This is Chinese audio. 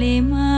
里吗？